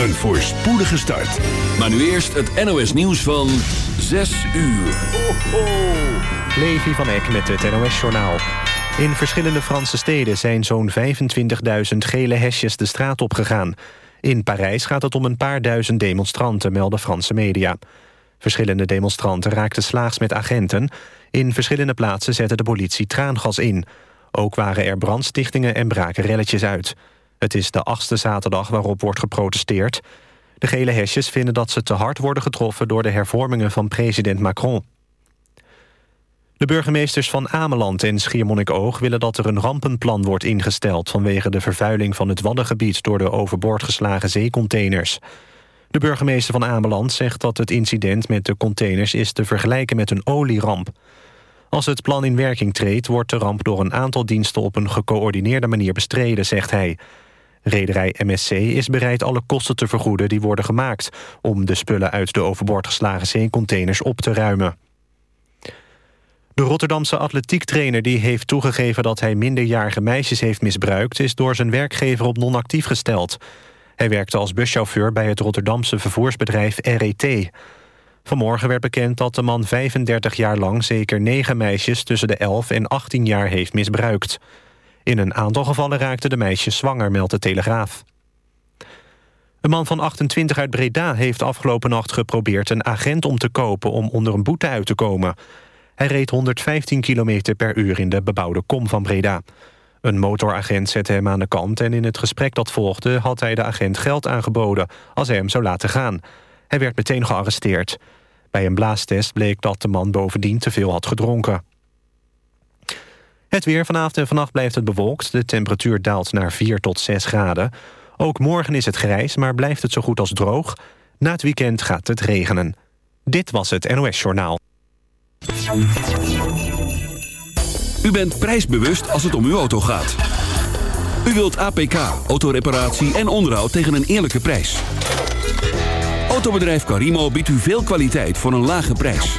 Een voorspoedige start. Maar nu eerst het NOS nieuws van 6 uur. Ho, ho. Levi van Eck met het NOS-journaal. In verschillende Franse steden zijn zo'n 25.000 gele hesjes de straat opgegaan. In Parijs gaat het om een paar duizend demonstranten, melden Franse media. Verschillende demonstranten raakten slaags met agenten. In verschillende plaatsen zette de politie traangas in. Ook waren er brandstichtingen en braken relletjes uit. Het is de achtste zaterdag waarop wordt geprotesteerd. De gele hesjes vinden dat ze te hard worden getroffen... door de hervormingen van president Macron. De burgemeesters van Ameland en Schiermonnikoog willen dat er een rampenplan wordt ingesteld... vanwege de vervuiling van het Waddengebied door de overboord geslagen zeecontainers. De burgemeester van Ameland zegt dat het incident met de containers... is te vergelijken met een olieramp. Als het plan in werking treedt, wordt de ramp door een aantal diensten... op een gecoördineerde manier bestreden, zegt hij. Rederij MSC is bereid alle kosten te vergoeden die worden gemaakt... om de spullen uit de overboord geslagen zeecontainers op te ruimen. De Rotterdamse atletiektrainer die heeft toegegeven dat hij minderjarige meisjes heeft misbruikt... is door zijn werkgever op non-actief gesteld. Hij werkte als buschauffeur bij het Rotterdamse vervoersbedrijf RET. Vanmorgen werd bekend dat de man 35 jaar lang zeker negen meisjes... tussen de 11 en 18 jaar heeft misbruikt. In een aantal gevallen raakte de meisjes zwanger, meldt de Telegraaf. Een man van 28 uit Breda heeft afgelopen nacht geprobeerd... een agent om te kopen om onder een boete uit te komen. Hij reed 115 km per uur in de bebouwde kom van Breda. Een motoragent zette hem aan de kant... en in het gesprek dat volgde had hij de agent geld aangeboden... als hij hem zou laten gaan. Hij werd meteen gearresteerd. Bij een blaastest bleek dat de man bovendien te veel had gedronken. Het weer vanavond en vannacht blijft het bewolkt. De temperatuur daalt naar 4 tot 6 graden. Ook morgen is het grijs, maar blijft het zo goed als droog. Na het weekend gaat het regenen. Dit was het NOS Journaal. U bent prijsbewust als het om uw auto gaat. U wilt APK, autoreparatie en onderhoud tegen een eerlijke prijs. Autobedrijf Carimo biedt u veel kwaliteit voor een lage prijs.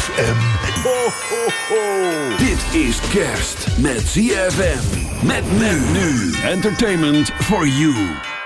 ZFM. Ho, ho, ho. Dit is kerst met ZFM. Met men nu. Entertainment for you.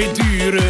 meer duren.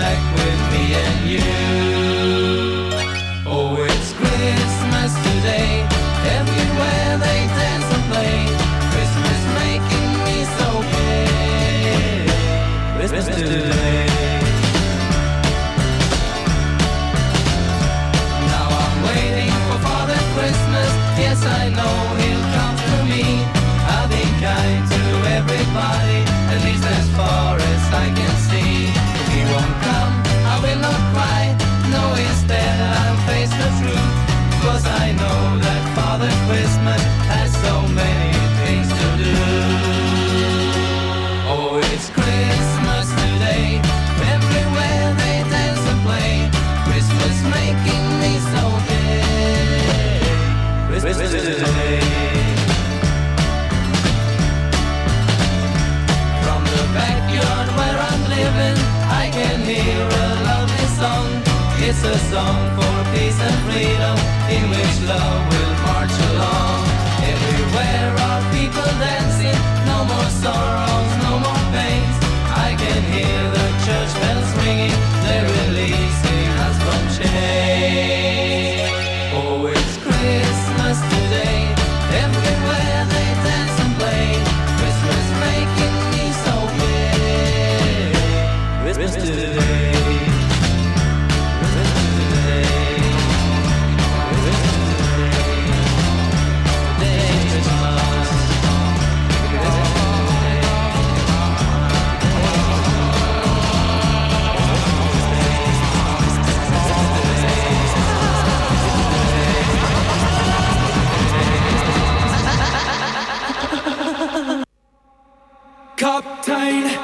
back with me and you. Oh, it's Christmas today. Everywhere they dance and play. Christmas making me so gay. Christmas today. Now I'm waiting for Father Christmas. Yes, I know. a song for peace and freedom in which love will march along. Everywhere are people dancing, no more sorrows, no more pains. I can hear the church bells ringing. There is mine.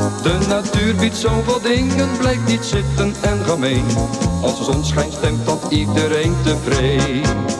De natuur biedt zoveel dingen, blijf niet zitten en ga mee. Als de zon schijnt stemt dat iedereen tevreden.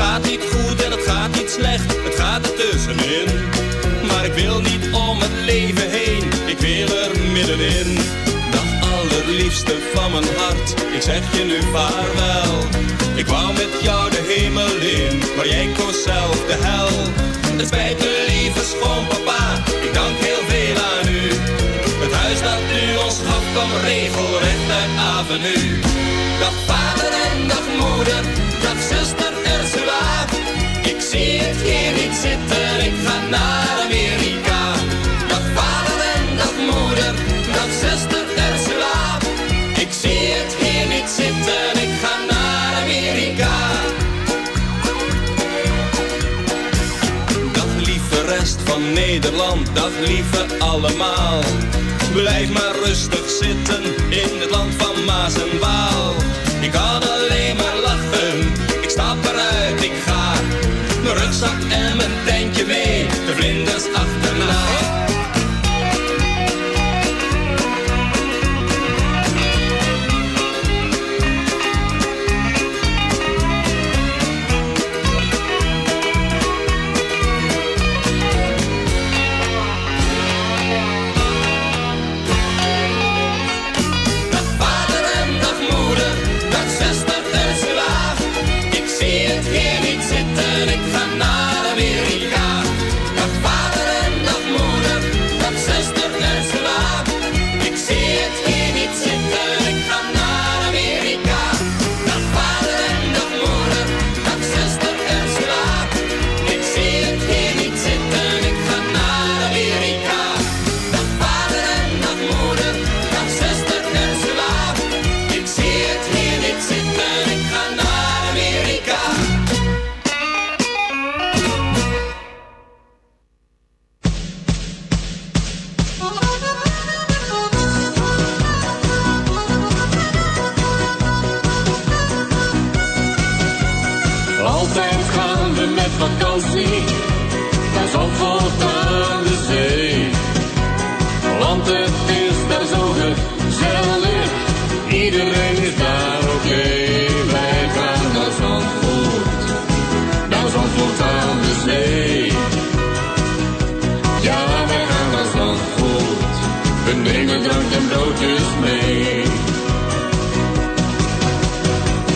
gaat niet goed en het gaat niet slecht, het gaat er tussenin. Maar ik wil niet om het leven heen, ik wil er middenin. Dag allerliefste van mijn hart, ik zeg je nu vaarwel. Ik wou met jou de hemel in, maar jij koos zelf de hel. Het spijt me lieve schoonpapa, ik dank heel veel aan u. Het huis dat u ons gaf kwam regelrecht uit avenue. Dag vader en dag moeder, dag zuster. Ik zie het hier niet zitten, ik ga naar Amerika. Dag vader en dag moeder, dag zuster Ursula. Ik zie het hier niet zitten, ik ga naar Amerika. Dag lieve rest van Nederland, dag lieve allemaal. Blijf maar rustig zitten in het land van Maas en Waal. Ik kan alleen maar lachen, ik stap eruit, ik ga. Mijn rugzak en mijn tentje mee, de vlinders achterna.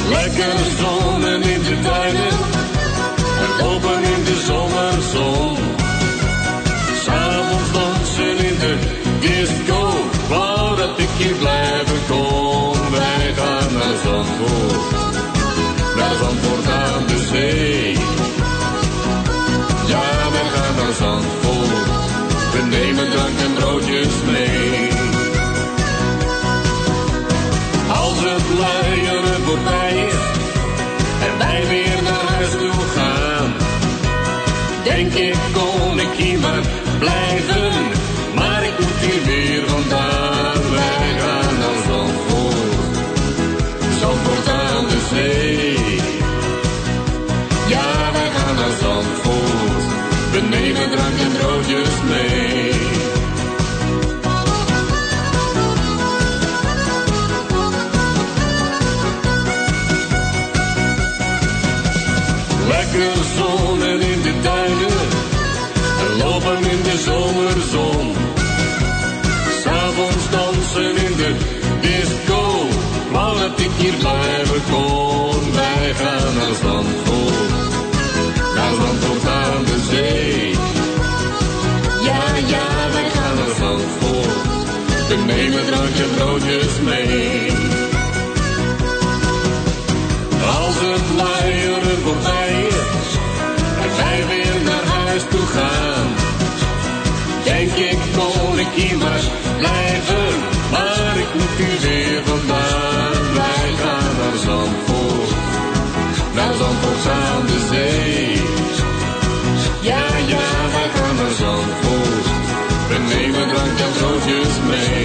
Lekker zonnen in de tuinen. En open in de zomerzon. S'avonds dansen in de disco. Wou dat ik hier blijven kon. Wij gaan naar Zandvoort. Ik kon ik hier maar blijven. hier blijven kon. Wij gaan naar Zandvoort, naar Zandvoort aan de zee. Ja, ja, wij gaan naar Zandvoort, we nemen drankje broodjes mee. Ja, ja, wij gaan zo Zandvoort. We nemen drank en broodjes mee.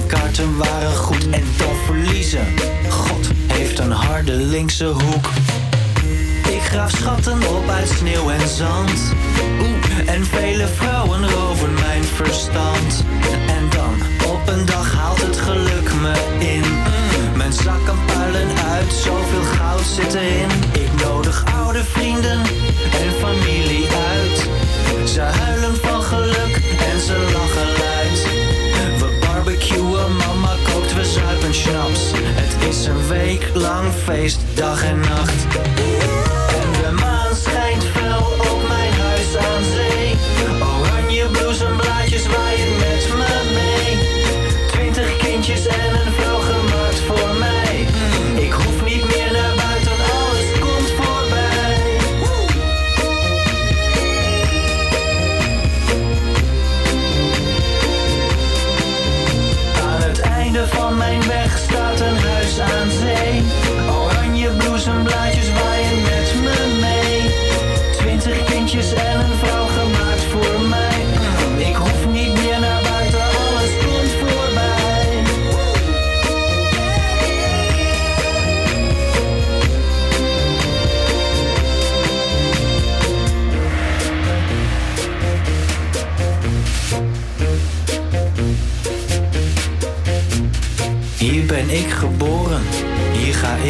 Mijn kaarten waren goed en dan verliezen. God heeft een harde linkse hoek. Ik graaf schatten op uit sneeuw en zand. Oeh, en vele vrouwen roven mijn verstand. En dan, op een dag haalt het geluk me in. Mm, mijn zakken puilen uit, zoveel goud zit erin. Ik nodig oude vrienden en familie uit. Ze huilen van geluk en ze lachen Het is een week lang feest, dag en nacht.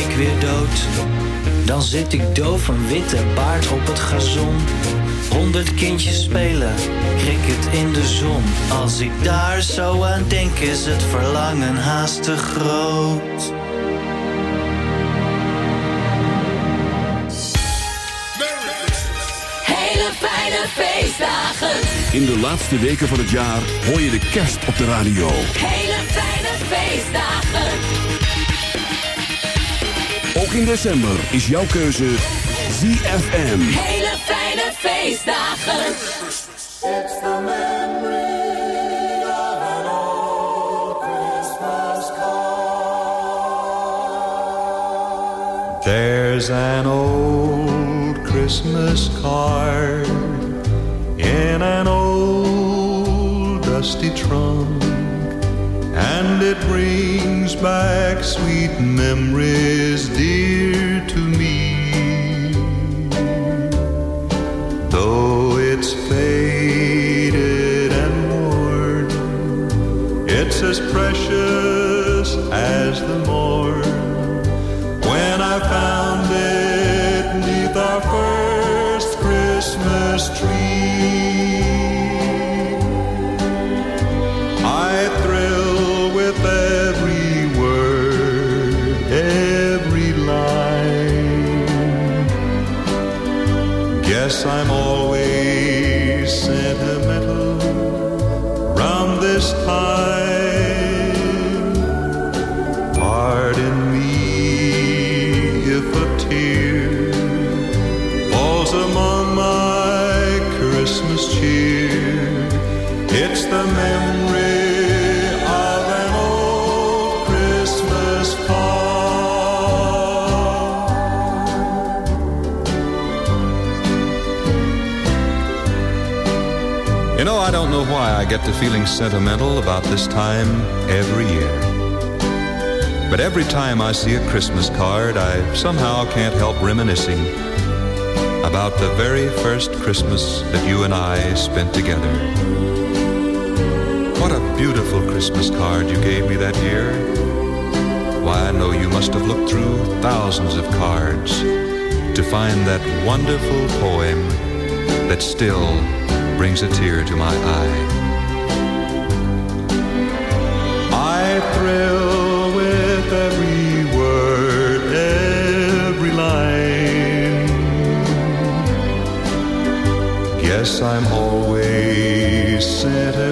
Ik weer dood. Dan zit ik doof een witte baard op het gazon. Honderd kindjes spelen, cricket in de zon. Als ik daar zo aan denk, is het verlangen haast te groot. Hele fijne feestdagen. In de laatste weken van het jaar hoor je de kerst op de radio. Hele fijne feestdagen. Ook in december is jouw keuze ZFM. Hele fijne feestdagen. It's the memory of an old Christmas card. There's an old Christmas card in an old dusty trunk, and it brings back sweet memories dear to me. Though it's faded and worn, it's as precious get to feeling sentimental about this time every year. But every time I see a Christmas card, I somehow can't help reminiscing about the very first Christmas that you and I spent together. What a beautiful Christmas card you gave me that year. Why, I know you must have looked through thousands of cards to find that wonderful poem that still brings a tear to my eye. Thrill with every word, every line. Guess I'm always sentimental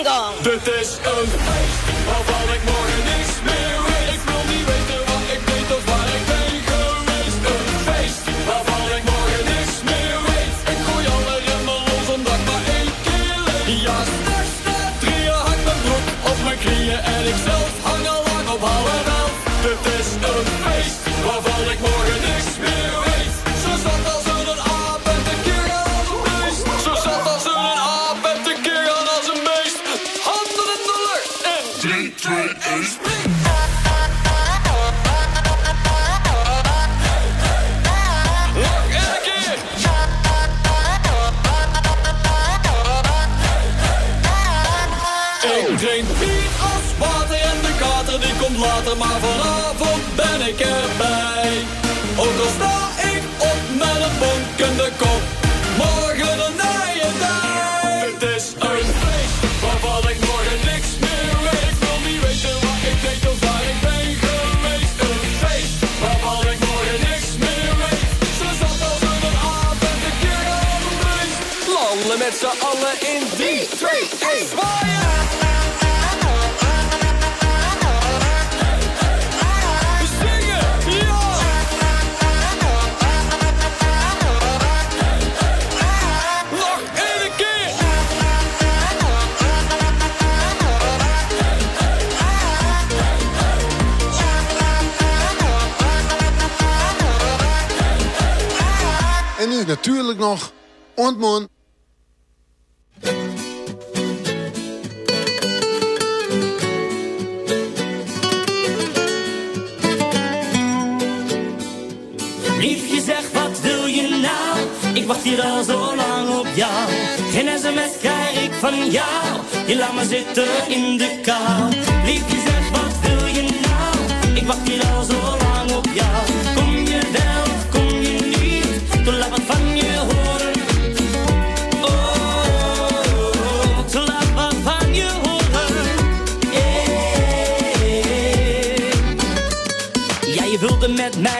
Dit is een feest waarvan ik morgen maar vanavond ben ik erbij. natuurlijk nog ontmoen. Liefje, zeg wat wil je nou? Ik wacht hier al zo lang op jou. Geen sms krijg ik van jou. Je laat me zitten in de kou. Liefje, zeg wat wil je nou? Ik wacht hier al zo lang op jou. Kom je weg.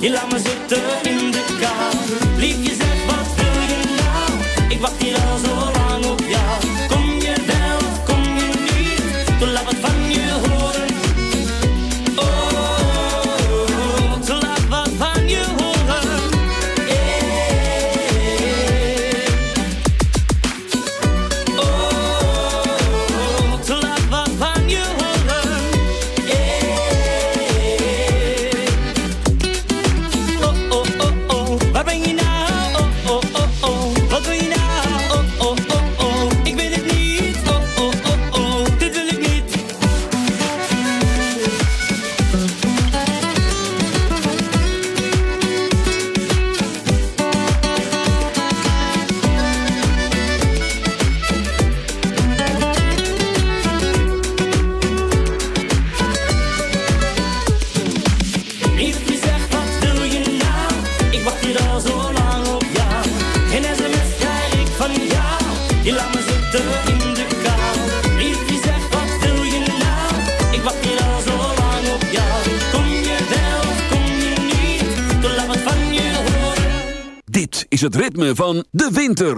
You lá, me het ritme van de winter.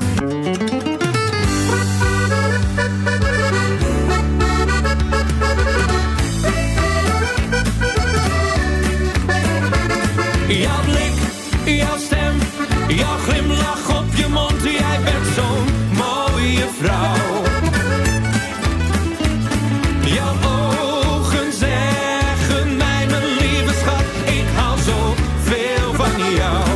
Jouw blik, jouw stem, jouw glimlach op je mond. Jij bent zo'n mooie vrouw. Jouw ogen zeggen mij, mijn lieve schat. Ik hou zo veel van jou.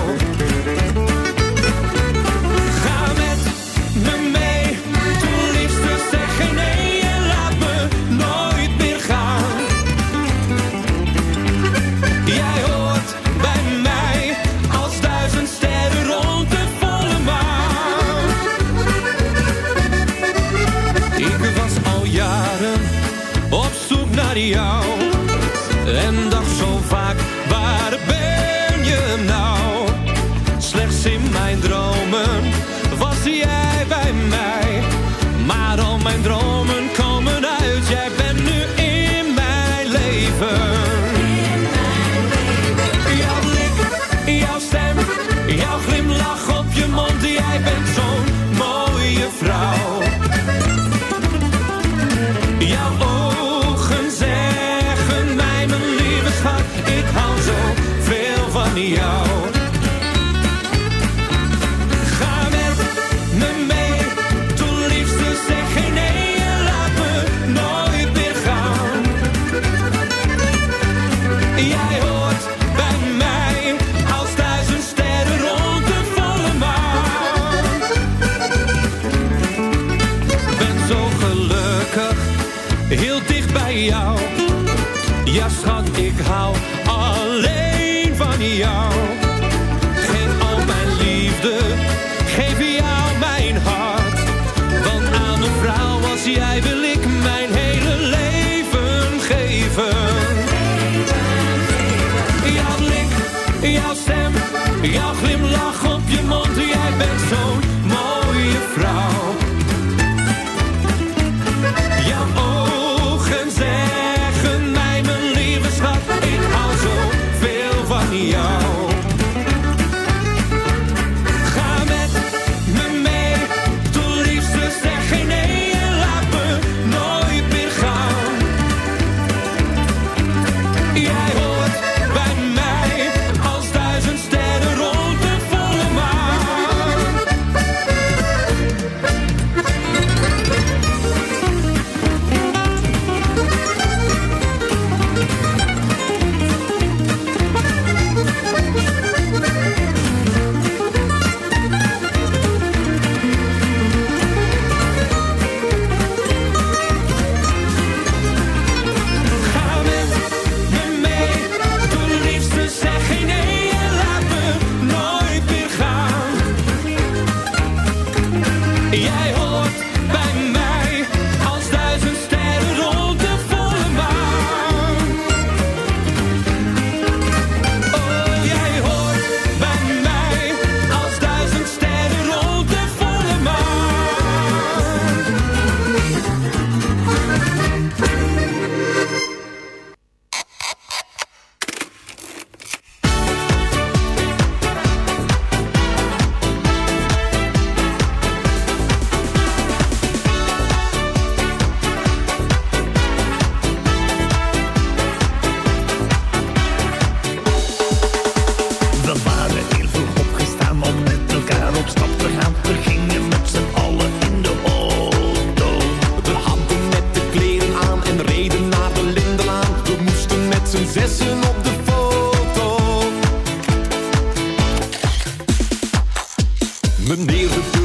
Janeiro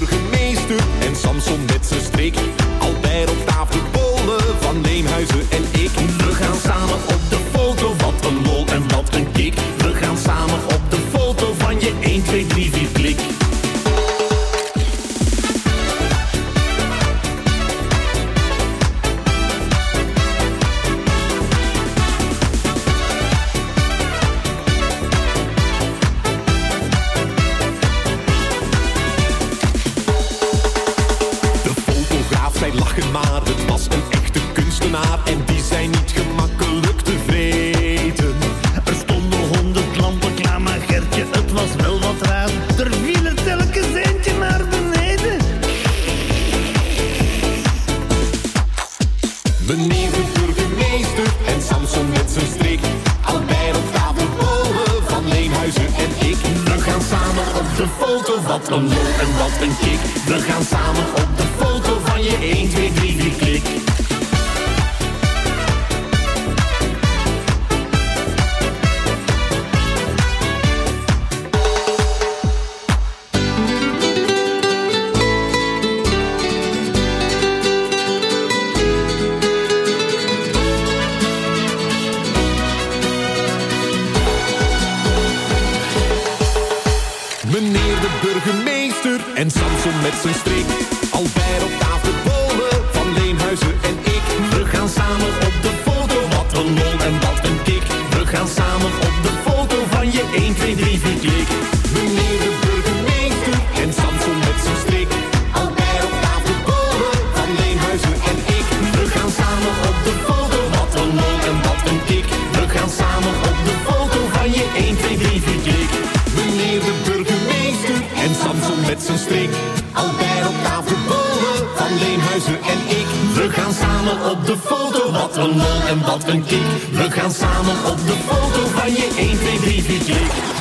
samen op de foto, wat een lol en wat een kick. We gaan samen op de foto van je 1, 2, 3, 4 klik.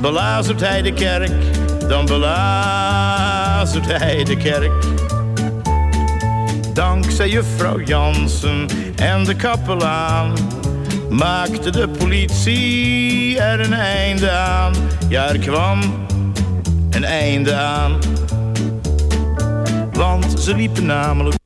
belazert hij de kerk. Dan belazert hij de kerk. Dankzij juffrouw Jansen en de kapelaan maakte de politie er een einde aan. Ja, er kwam een einde aan. Want ze liepen namelijk.